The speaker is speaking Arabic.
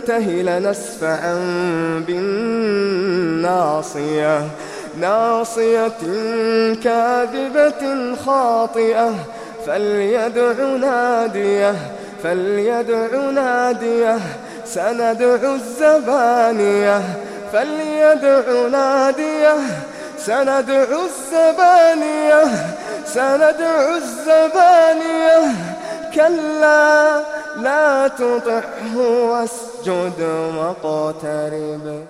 ينته لنسفعا بالناصية. ناصية كاذبة خاطئة. فليدع نادية فليدع نادية. سندع الزبانية فليدع نادية. سندع الزبانية سندع الزبانية. كلا لا تطعه واسجد واقترب